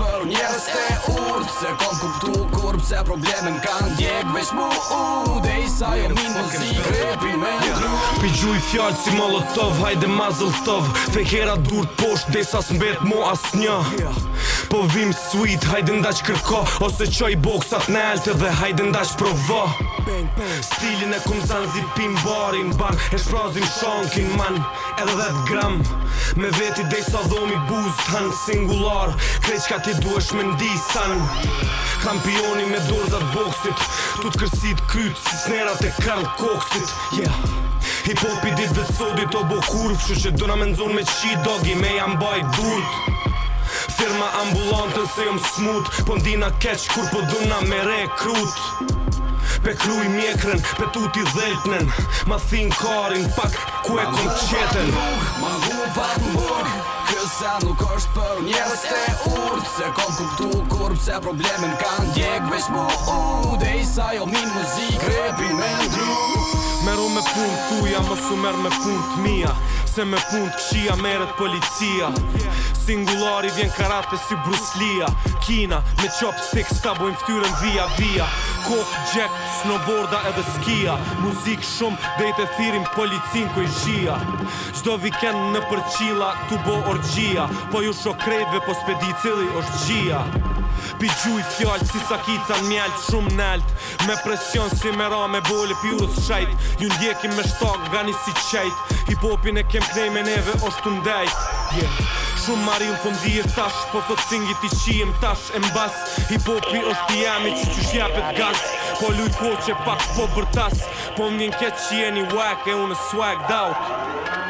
për njës të urt Se kom kuptu kur pëse problemen kanë djek Vesh mu u dhe i sa jo minë në zi me një dru Pi fjallë si molotov hajde ma zëlltëv Fekera dur të posht, dhe sa së mo as një Po vim sweet, hajde që kërko Ose qoj boksat në altë dhe hajde ndash provo bang bang Stilin e kum zan zipim barin bar E shprazim shonkin man Edhe dhe gram Me veti dej sa dhomi buz tan Singular Krej qka ti duhesh me ndi san Kampioni me dorzat boxit Tu t'kërsit kryt Si snerat e Karl Koksit Yeah Hip hop i dit dhe sodi t'o bo kurv Qështë që dëna me nëzun me qi dogi me jam baj burt Firma ambulantën se jom smut Po ndina keq kur po dëna me rekrut Pe kru i mjekren, pe tu ti dhejtnen Ma thin karin, pak ku e kom qeten Ma hu pa të Kësa nuk është për njës të urt Se kom kuptu kur pëse problemin kanë djek Vesh mu u dhe isa sa jo min muzik Repin me ndru Meru me pun tuja, uja, mosu mer me pun të mija Se me fund këshia meret policia Singulari vjen karate si Bruce Lee Kina me chopstick s'ta s'ka bojmë ftyrën via via Kok, jack, snowboarda edhe skia Muzik shumë dhe i të thirim policin ku i shia Zdo viken në përqila tu bo orgjia Po ju shokrejtve po spedi cili është gjia Pi i fjallë si sakica në mjallë shumë nalt Me presion si me ra me pi pjurës shajt Ju ndjekim me shtakë, nga një si qajtë Hip hopin e kem krej me neve është të ndajtë yeah. Shumë marim për po ndihë tash Po thot singit i qijem tash e mbas Hip hopi është i jemi që që shjapet gasë Po lujko që pak po bërtas Po ndin ke që jeni wack e unë swag doubt